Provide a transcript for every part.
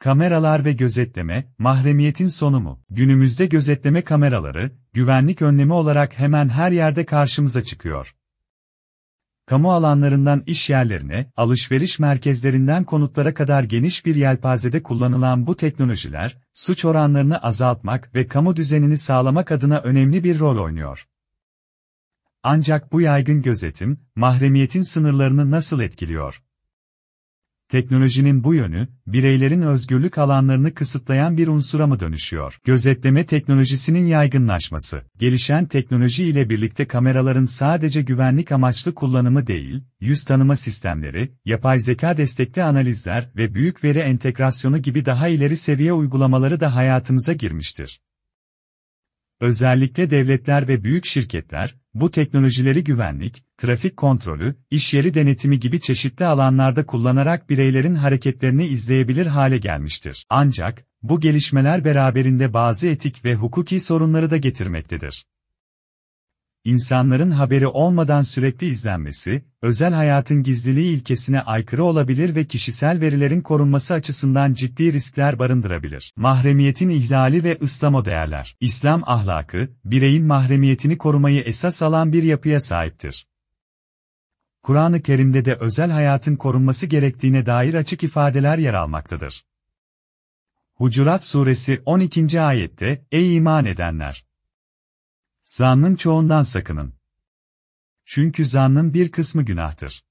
Kameralar ve gözetleme, mahremiyetin sonu mu? Günümüzde gözetleme kameraları, güvenlik önlemi olarak hemen her yerde karşımıza çıkıyor. Kamu alanlarından iş yerlerine, alışveriş merkezlerinden konutlara kadar geniş bir yelpazede kullanılan bu teknolojiler, suç oranlarını azaltmak ve kamu düzenini sağlamak adına önemli bir rol oynuyor. Ancak bu yaygın gözetim, mahremiyetin sınırlarını nasıl etkiliyor? Teknolojinin bu yönü, bireylerin özgürlük alanlarını kısıtlayan bir unsura mı dönüşüyor? Gözetleme teknolojisinin yaygınlaşması, gelişen teknoloji ile birlikte kameraların sadece güvenlik amaçlı kullanımı değil, yüz tanıma sistemleri, yapay zeka destekli analizler ve büyük veri entegrasyonu gibi daha ileri seviye uygulamaları da hayatımıza girmiştir. Özellikle devletler ve büyük şirketler, bu teknolojileri güvenlik, trafik kontrolü, iş yeri denetimi gibi çeşitli alanlarda kullanarak bireylerin hareketlerini izleyebilir hale gelmiştir. Ancak, bu gelişmeler beraberinde bazı etik ve hukuki sorunları da getirmektedir. İnsanların haberi olmadan sürekli izlenmesi, özel hayatın gizliliği ilkesine aykırı olabilir ve kişisel verilerin korunması açısından ciddi riskler barındırabilir. Mahremiyetin ihlali ve ıslamo değerler. İslam ahlakı, bireyin mahremiyetini korumayı esas alan bir yapıya sahiptir. Kur'an-ı Kerim'de de özel hayatın korunması gerektiğine dair açık ifadeler yer almaktadır. Hucurat Suresi 12. ayette, Ey iman edenler! Zannın çoğundan sakının. Çünkü zannın bir kısmı günahtır.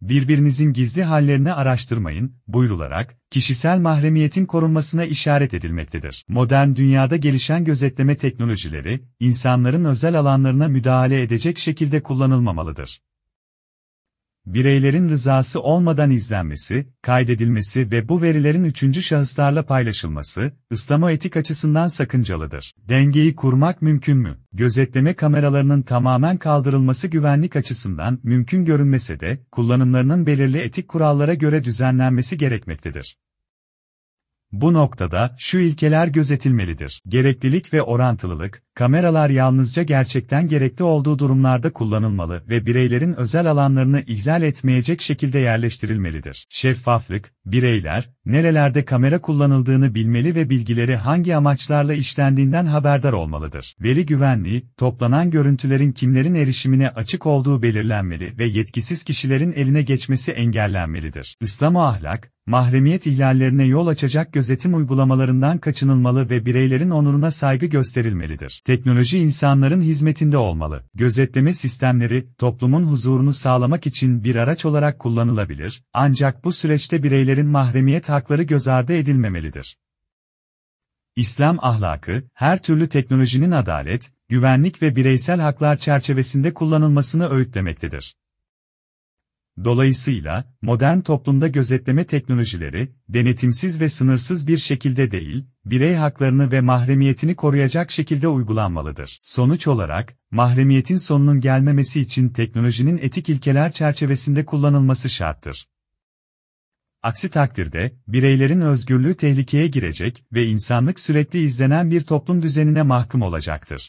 Birbirinizin gizli hallerini araştırmayın, buyrularak, kişisel mahremiyetin korunmasına işaret edilmektedir. Modern dünyada gelişen gözetleme teknolojileri, insanların özel alanlarına müdahale edecek şekilde kullanılmamalıdır bireylerin rızası olmadan izlenmesi, kaydedilmesi ve bu verilerin üçüncü şahıslarla paylaşılması, İslamo etik açısından sakıncalıdır. Dengeyi kurmak mümkün mü? Gözetleme kameralarının tamamen kaldırılması güvenlik açısından mümkün görünmese de, kullanımlarının belirli etik kurallara göre düzenlenmesi gerekmektedir. Bu noktada şu ilkeler gözetilmelidir. Gereklilik ve orantılılık, kameralar yalnızca gerçekten gerekli olduğu durumlarda kullanılmalı ve bireylerin özel alanlarını ihlal etmeyecek şekilde yerleştirilmelidir. Şeffaflık, bireyler, nerelerde kamera kullanıldığını bilmeli ve bilgileri hangi amaçlarla işlendiğinden haberdar olmalıdır. Veri güvenliği, toplanan görüntülerin kimlerin erişimine açık olduğu belirlenmeli ve yetkisiz kişilerin eline geçmesi engellenmelidir. İslam ahlak, mahremiyet ihlallerine yol açacak gözetim uygulamalarından kaçınılmalı ve bireylerin onuruna saygı gösterilmelidir. Teknoloji insanların hizmetinde olmalı. Gözetleme sistemleri, toplumun huzurunu sağlamak için bir araç olarak kullanılabilir, ancak bu süreçte bireylerin mahremiyet hakları göz ardı edilmemelidir. İslam ahlakı, her türlü teknolojinin adalet, güvenlik ve bireysel haklar çerçevesinde kullanılmasını öğütlemektedir. Dolayısıyla, modern toplumda gözetleme teknolojileri, denetimsiz ve sınırsız bir şekilde değil, birey haklarını ve mahremiyetini koruyacak şekilde uygulanmalıdır. Sonuç olarak, mahremiyetin sonunun gelmemesi için teknolojinin etik ilkeler çerçevesinde kullanılması şarttır. Aksi takdirde, bireylerin özgürlüğü tehlikeye girecek ve insanlık sürekli izlenen bir toplum düzenine mahkum olacaktır.